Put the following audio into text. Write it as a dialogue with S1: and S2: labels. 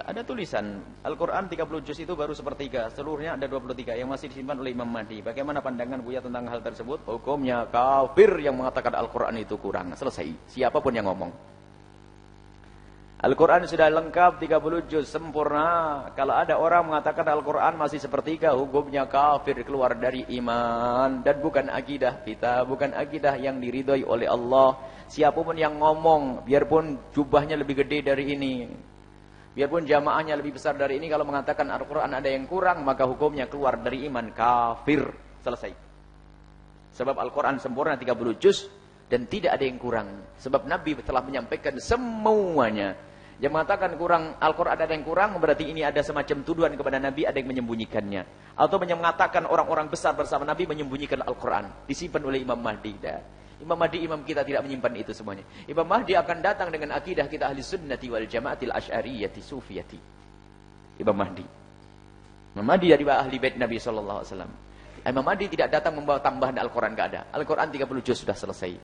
S1: Ada tulisan. Al-Quran 30 juz itu baru sepertiga. Seluruhnya ada 23 yang masih disimpan oleh Imam Mahdi. Bagaimana pandangan Buya tentang hal tersebut? Hukumnya kafir yang mengatakan Al-Quran itu kurang. Selesai, siapa pun yang ngomong. Al-Quran sudah lengkap 30 juz. Sempurna. Kalau ada orang mengatakan Al-Quran masih sepertiga Hukumnya kafir. Keluar dari iman. Dan bukan akidah kita. Bukan akidah yang diridhoi oleh Allah. Siapa pun yang ngomong Biarpun jubahnya lebih gede dari ini Biarpun jamaahnya lebih besar dari ini, kalau mengatakan Al-Quran ada yang kurang, maka hukumnya keluar dari iman. Kafir. Selesai. Sebab Al-Quran sempurna 30 juz, dan tidak ada yang kurang. Sebab Nabi telah menyampaikan semuanya. Yang mengatakan kurang Al-Quran ada yang kurang, berarti ini ada semacam tuduhan kepada Nabi, ada yang menyembunyikannya. Atau mengatakan orang-orang besar bersama Nabi menyembunyikan Al-Quran. Disimpan oleh Imam Mahdi. Imam Mahdi imam kita tidak menyimpan itu semuanya. Imam Mahdi akan datang dengan akidah kita ahli sunnati wal jamaatil asy'ariyati sufiyati. Imam Mahdi. Imam Mahdi dari ahli bait Nabi wasallam. Imam Mahdi tidak datang membawa tambahan Al-Quran, enggak ada. Al-Quran 30 juz sudah selesai.